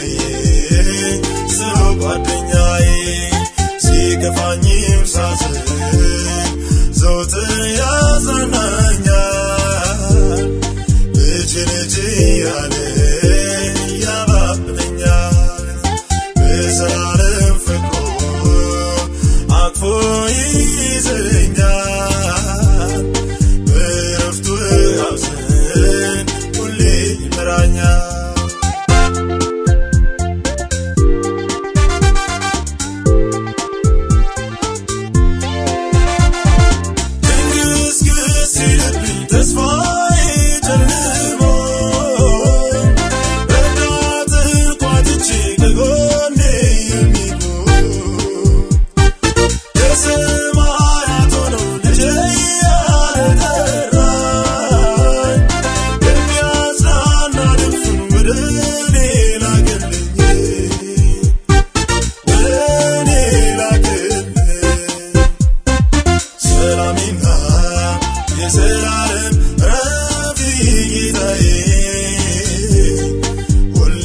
yeah. አሚንታ የዘላለም ረፊ ጌታዬ ሁሌ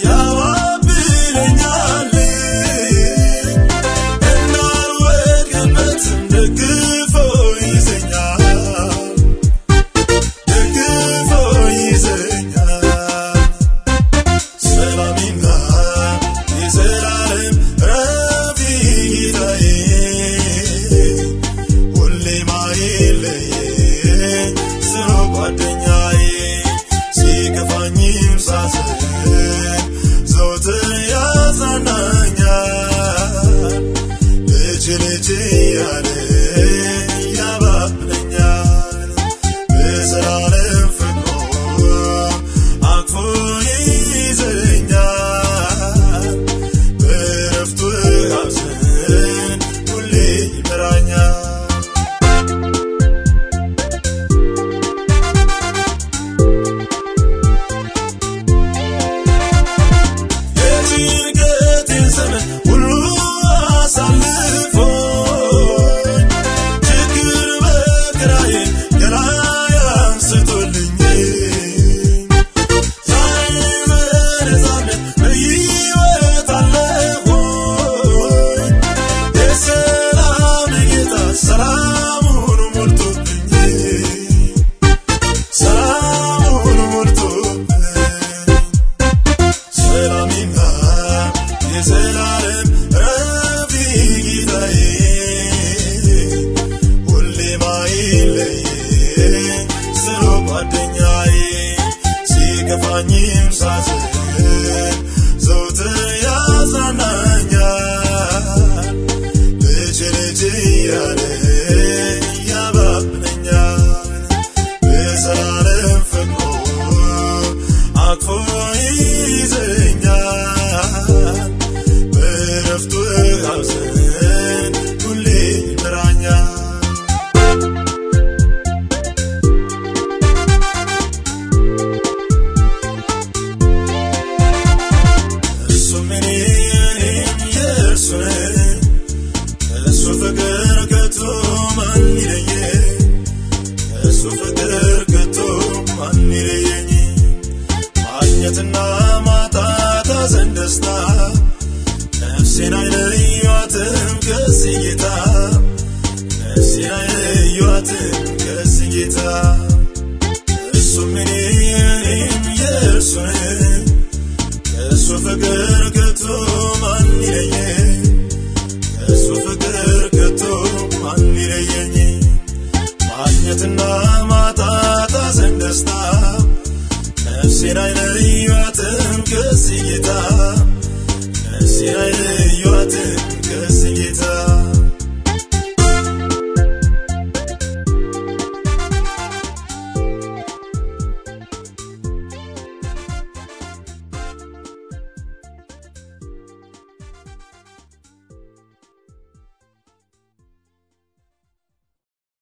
Ya Rabbi ማግኘትና ማጣት ሐዘን ደስታ ነፍሴን አይለዩአትም ከዚህ ጌታ ነፍሴን አይለዩአትም ከዚህ ጌታ እሱም እኔ እኔም የእርሱ ከእሱ ፍቅር ከቶ ማን ይለየኝ? ከእሱ ፍቅር ከቶ ማን ይለየኝ? ማግኘትና Yeah.